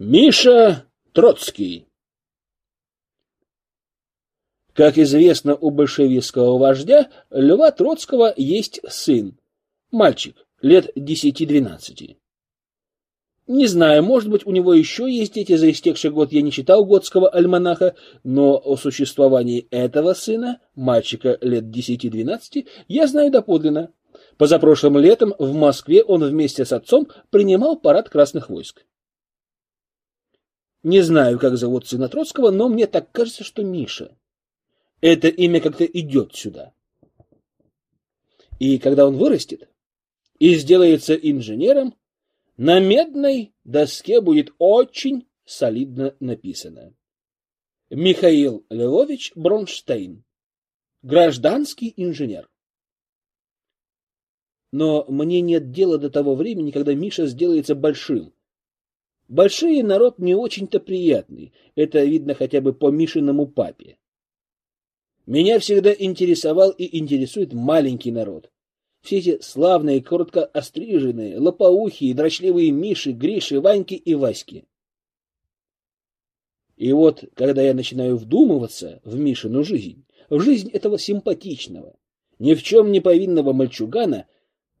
Миша Троцкий Как известно, у большевистского вождя Льва Троцкого есть сын, мальчик, лет десяти-двенадцати. Не знаю, может быть, у него еще есть дети за истекший год, я не читал готского альманаха, но о существовании этого сына, мальчика лет десяти-двенадцати, я знаю доподлинно. Позапрошлым летом в Москве он вместе с отцом принимал парад красных войск. Не знаю, как зовут сына Троцкого, но мне так кажется, что Миша. Это имя как-то идет сюда. И когда он вырастет и сделается инженером, на медной доске будет очень солидно написано. Михаил Львович Бронштейн, гражданский инженер. Но мне нет дела до того времени, когда Миша сделается большим, Большие народ не очень-то приятный, это видно хотя бы по Мишиному папе. Меня всегда интересовал и интересует маленький народ. Все эти славные, коротко остриженные, лопоухие, дрочливые Миши, Гриши, Ваньки и Васьки. И вот, когда я начинаю вдумываться в Мишину жизнь, в жизнь этого симпатичного, ни в чем не повинного мальчугана,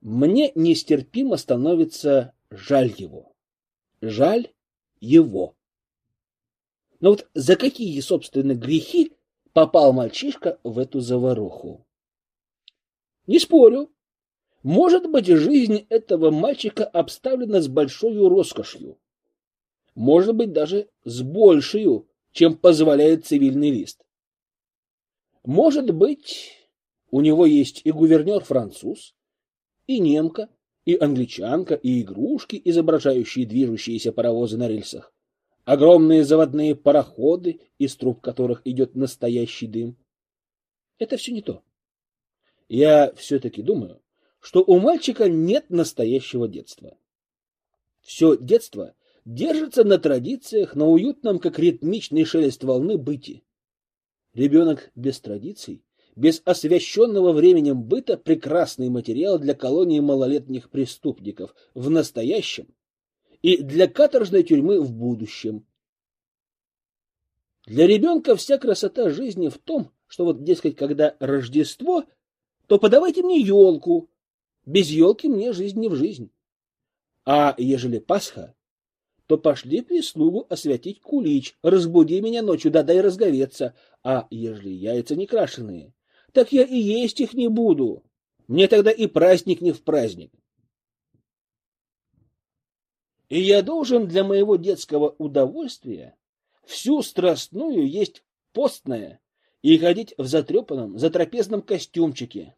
мне нестерпимо становится жаль его. Жаль его. Но вот за какие, собственно, грехи попал мальчишка в эту заваруху? Не спорю. Может быть, жизнь этого мальчика обставлена с большой роскошью. Может быть, даже с большей, чем позволяет цивильный лист. Может быть, у него есть и гувернер француз, и немка, и англичанка, и игрушки, изображающие движущиеся паровозы на рельсах, огромные заводные пароходы, из труб которых идет настоящий дым. Это все не то. Я все-таки думаю, что у мальчика нет настоящего детства. Все детство держится на традициях, на уютном, как ритмичный шелест волны, быти. Ребенок без традиций без освященного временем быта прекрасный материал для колонии малолетних преступников в настоящем и для каторжной тюрьмы в будущем. Для ребенка вся красота жизни в том, что вот, дескать, когда Рождество, то подавайте мне елку. Без елки мне жизнь не в жизнь. А ежели Пасха, то пошли прислугу освятить кулич, разбуди меня ночью, да дай разговеться. А ежели яйца не крашеные, так я и есть их не буду. Мне тогда и праздник не в праздник. И я должен для моего детского удовольствия всю страстную есть постное и ходить в затрепанном, затрапезном костюмчике.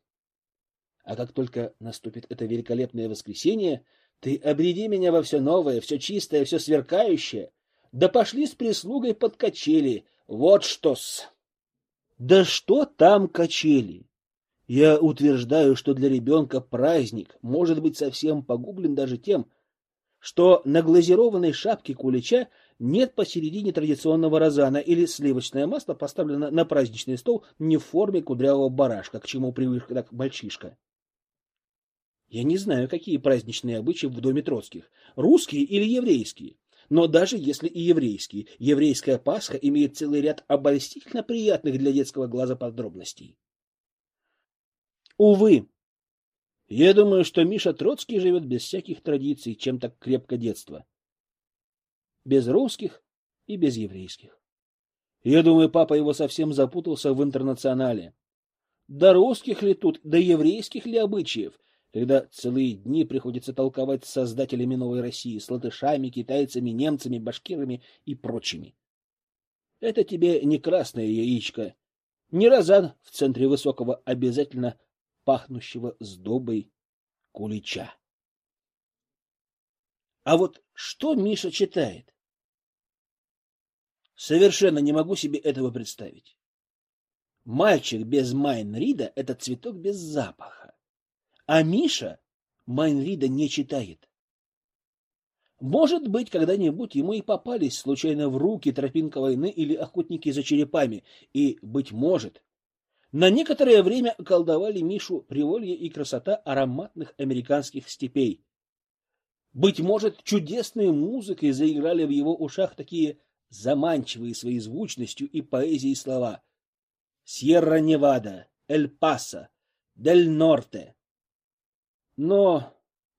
А как только наступит это великолепное воскресенье, ты обреди меня во все новое, все чистое, все сверкающее. Да пошли с прислугой под качели. Вот что-с. Да что там качели? Я утверждаю, что для ребенка праздник может быть совсем погублен даже тем, что на глазированной шапке кулича нет посередине традиционного розана или сливочное масло поставлено на праздничный стол не в форме кудрявого барашка, к чему привык так мальчишка. Я не знаю, какие праздничные обычаи в доме Троцких, русские или еврейские. Но даже если и еврейский, еврейская Пасха имеет целый ряд обольстительно приятных для детского глаза подробностей. Увы, я думаю, что Миша Троцкий живет без всяких традиций, чем так крепко детства. Без русских и без еврейских. Я думаю, папа его совсем запутался в интернационале. Да русских ли тут, да еврейских ли обычаев, когда целые дни приходится толковать с создателями новой России, с латышами, китайцами, немцами, башкирами и прочими. Это тебе не красное яичко, не розан в центре высокого, обязательно пахнущего сдобой кулича. А вот что Миша читает? Совершенно не могу себе этого представить. Мальчик без Майнрида — это цветок без запаха. А Миша Майнрида не читает. Может быть, когда-нибудь ему и попались случайно в руки тропинка войны или охотники за черепами, и, быть может, на некоторое время околдовали Мишу приволье и красота ароматных американских степей. Быть может, чудесной музыкой заиграли в его ушах такие заманчивые своей звучностью и поэзией слова «Сьерра-Невада», «Эль-Пасо», «Дель Норте». Но,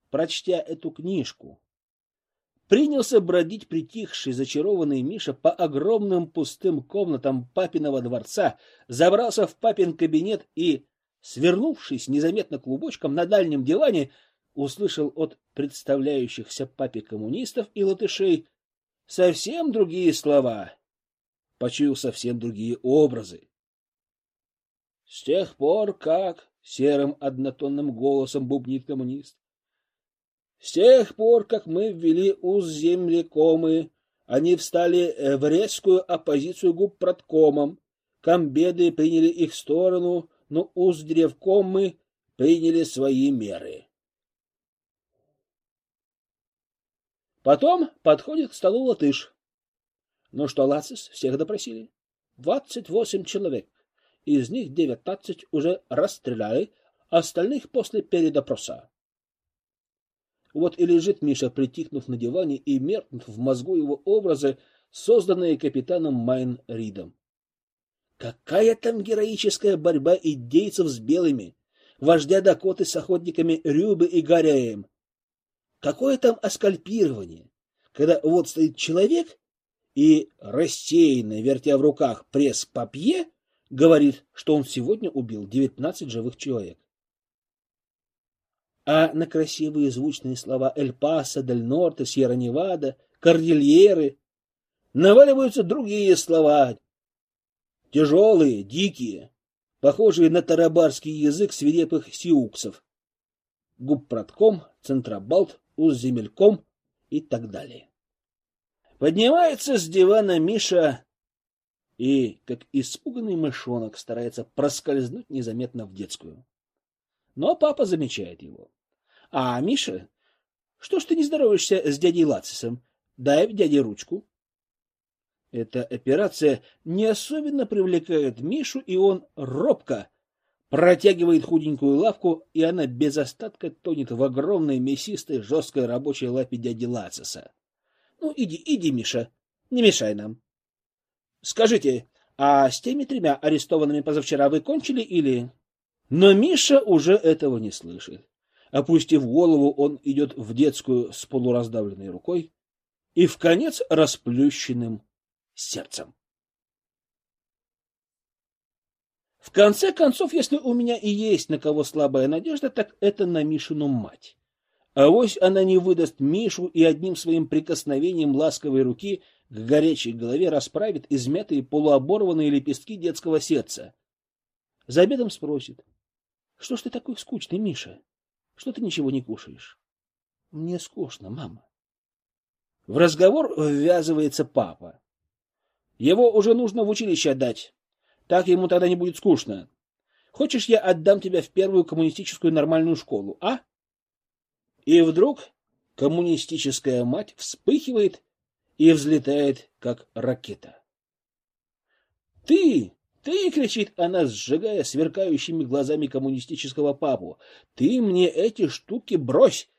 прочтя эту книжку, принялся бродить притихший, зачарованный Миша по огромным пустым комнатам папиного дворца, забрался в папин кабинет и, свернувшись незаметно клубочком на дальнем диване, услышал от представляющихся папе коммунистов и латышей совсем другие слова, почуял совсем другие образы. С тех пор, как серым однотонным голосом бубнит коммунист, с тех пор, как мы ввели уз землекомы, они встали в резкую оппозицию губпродкомам, комбеды приняли их сторону, но уз древкомы приняли свои меры. Потом подходит к столу латыш. Ну что, Лацис, всех допросили? Двадцать восемь человек. Из них девятнадцать уже расстреляли, остальных после передопроса. Вот и лежит Миша, притихнув на диване и меркнув в мозгу его образы, созданные капитаном Майн Ридом. Какая там героическая борьба идейцев с белыми, вождя Дакоты с охотниками Рюбы и Горяем, Какое там оскальпирование, когда вот стоит человек и, рассеянно вертя в руках пресс-папье, говорит, что он сегодня убил 19 живых человек. А на красивые звучные слова Эль-Пасо, Дель-Норте, Сьерра-Невада, Кордильеры наваливаются другие слова, тяжелые, дикие, похожие на тарабарский язык свирепых сиуксов. Губпродком, Центробалт, Узземельком и так далее. Поднимается с дивана Миша и, как испуганный мышонок, старается проскользнуть незаметно в детскую. Но папа замечает его. — А, Миша, что ж ты не здороваешься с дядей Лацисом? Дай дяде ручку. Эта операция не особенно привлекает Мишу, и он робко, протягивает худенькую лапку, и она без остатка тонет в огромной мясистой жесткой рабочей лапе дяди Лациса. Ну, иди, иди, Миша, не мешай нам. Скажите, а с теми тремя арестованными позавчера вы кончили или... Но Миша уже этого не слышит. Опустив голову, он идет в детскую с полураздавленной рукой и в конец расплющенным сердцем. В конце концов, если у меня и есть на кого слабая надежда, так это на Мишину мать. А вось она не выдаст Мишу и одним своим прикосновением ласковой руки к горячей голове расправит измятые полуоборванные лепестки детского сердца. За обедом спросит. — Что ж ты такой скучный, Миша? Что ты ничего не кушаешь? — Мне скучно, мама. В разговор ввязывается папа. Его уже нужно в училище отдать. Так ему тогда не будет скучно. Хочешь, я отдам тебя в первую коммунистическую нормальную школу, а? И вдруг коммунистическая мать вспыхивает и взлетает, как ракета. «Ты! Ты!» — кричит она, сжигая сверкающими глазами коммунистического папу. «Ты мне эти штуки брось!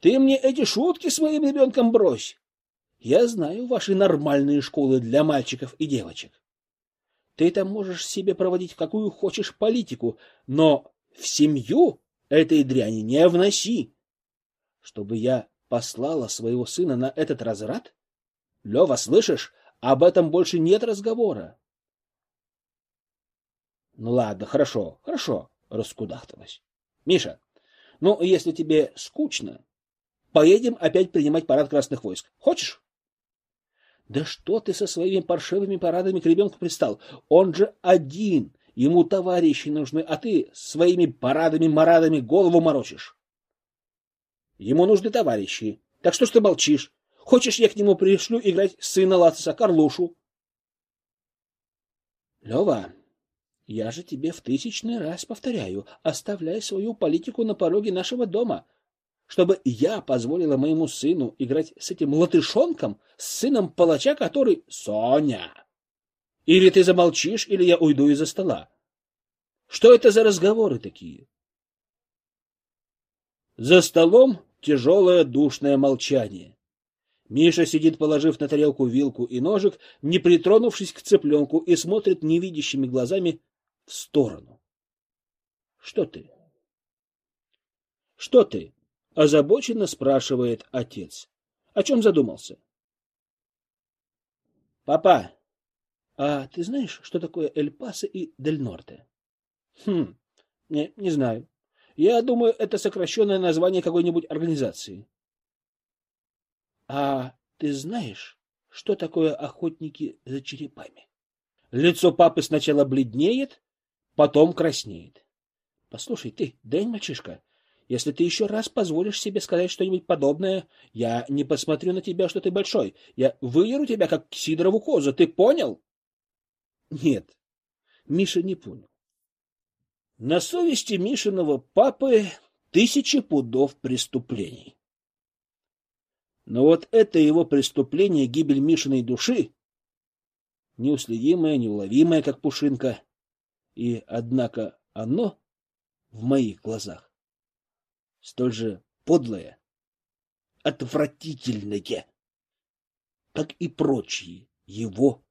Ты мне эти шутки своим ребенком брось! Я знаю ваши нормальные школы для мальчиков и девочек. Ты там можешь себе проводить какую хочешь политику, но в семью этой дряни не вноси. Чтобы я послала своего сына на этот разрад? Лева, слышишь? Об этом больше нет разговора. Ну ладно, хорошо, хорошо, раскудахталась. Миша, ну, если тебе скучно, поедем опять принимать парад красных войск. Хочешь? Да что ты со своими паршивыми парадами к ребенку пристал? Он же один, ему товарищи нужны, а ты своими парадами-марадами голову морочишь. Ему нужны товарищи. Так что ж ты молчишь? Хочешь, я к нему пришлю играть сына Лациса, Карлушу? Лева, я же тебе в тысячный раз повторяю, оставляй свою политику на пороге нашего дома чтобы я позволила моему сыну играть с этим латышонком, с сыном палача, который... Соня! Или ты замолчишь, или я уйду из-за стола. Что это за разговоры такие? За столом тяжелое душное молчание. Миша сидит, положив на тарелку вилку и ножик, не притронувшись к цыпленку, и смотрит невидящими глазами в сторону. — Что ты? — Что ты? — озабоченно спрашивает отец. — О чем задумался? — Папа, а ты знаешь, что такое Эль-Пасо и Дель-Норте? — Хм, не, не знаю. Я думаю, это сокращенное название какой-нибудь организации. А ты знаешь, что такое охотники за черепами? Лицо папы сначала бледнеет, потом краснеет. Послушай, ты, Дэнь, мальчишка, если ты еще раз позволишь себе сказать что-нибудь подобное, я не посмотрю на тебя, что ты большой. Я выеру тебя, как Сидорову козу. Ты понял? Нет, Миша не понял. На совести Мишиного папы тысячи пудов преступлений. Но вот это его преступление, гибель Мишиной души, неуследимое, неуловимое, как пушинка, и, однако, оно в моих глазах столь же подлое, отвратительное, как и прочие его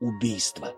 убийства.